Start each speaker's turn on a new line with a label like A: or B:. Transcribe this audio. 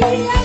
A: You.